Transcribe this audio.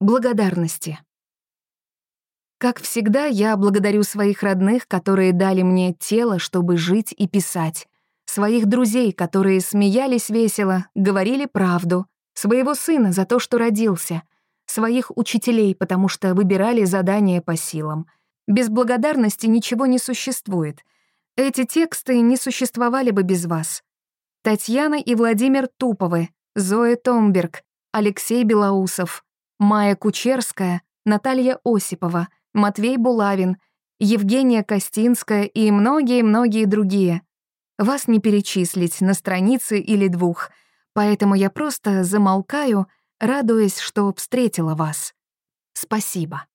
Благодарности. Как всегда, я благодарю своих родных, которые дали мне тело, чтобы жить и писать, своих друзей, которые смеялись весело, говорили правду, своего сына за то, что родился, своих учителей, потому что выбирали задания по силам. Без благодарности ничего не существует. Эти тексты не существовали бы без вас. Татьяна и Владимир Туповы, Зоя Томберг, Алексей Белоусов — Майя Кучерская, Наталья Осипова, Матвей Булавин, Евгения Костинская и многие-многие другие. Вас не перечислить на странице или двух, поэтому я просто замолкаю, радуясь, что встретила вас. Спасибо.